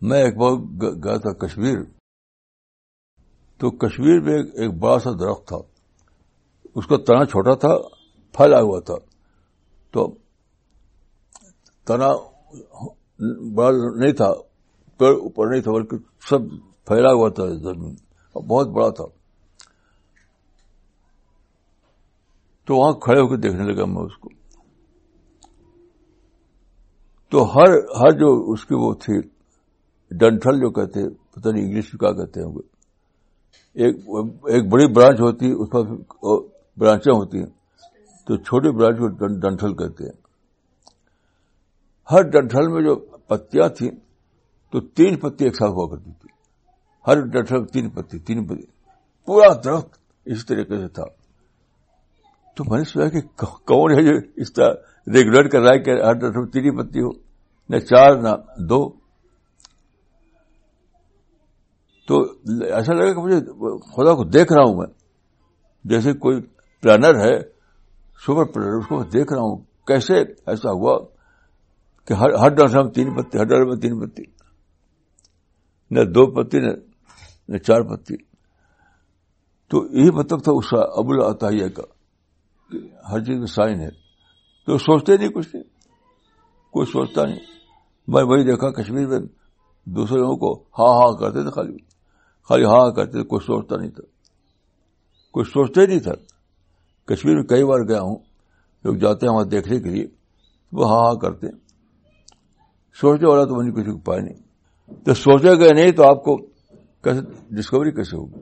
میں ایک بار گیا تھا کشمیر۔ تو کشمیر میں ایک بڑا سا درخت تھا۔ اس کا تنا چھوٹا تھا پھیلا ہوا تھا۔ تو تنا بڑا نہیں تھا، پیڑ اوپر نہیں تھا، بلکہ سب پھیلا ہوا تھا زمین۔ بہت بڑا تھا۔ تو وہاں کھڑے ہو کے دیکھنے لگا میں اس کو۔ تو ہر ہر جو اس کی وہ تھی ڈنٹل جو کہتے پتہ نہیں انگلش میں کیا کہتے ہیں ایک ایک بڑی برانچ ہوتی، اس پر برانچیں ہوتی ہیں۔ تو چھوٹی برانچ کو ڈنٹل کہتے ہیں۔ ہر ڈنٹل میں جو پتیاں تھیں، تو تین پتی ایک ساتھ ہوا کرتی تھی ہر ڈنٹل میں تین پتی تین پتی پورا درخت اس طریقے سے تھا۔ تو میں نے سوچا کہ کون ہے جو اس طرح ریگولر کر رہا ہے کہ ہر ڈنٹل تین ہی پتی ہو نہ چار، نہ دو۔ تو ایسا لگا کہ مجھے خدا کو دیکھ رہا ہوں میں۔ جیسے کوئی پلانر ہے سپر پلانر اس کو دیکھ رہا ہوں۔ کیسے ایسا ہوا کہ ہر ہر میں تین پتی، ہر ڈر میں تین پتی۔ نہ دو پتی، نہ چار پتی۔ تو یہی مطلب تھا اس کا ابول عطیہ کا کہ ہر چیز میں سائن ہے۔ تو سوچتے نہیں کچھ نہیں کوئی سوچتا نہیں۔ میں وہی دیکھا کشمیر میں دوسرے لوگوں کو ہاں ہاں کرتے تھے خالی۔ خالی ہاں کرتے تھے، کوئی سوچتا نہیں تھا۔ کوئی سوچتا ہی نہیں تھا۔ کشمیر میں کئی بار گیا ہوں، لوگ جاتے ہیں وہاں دیکھنے کے لیے، وہ ہاں ہاں کرتے۔ سوچنے والا تو کچھ پائے نہیں۔ تو سوچے گئے نہیں تو آپ کو کیسے ڈسکوری کیسے ہوگی؟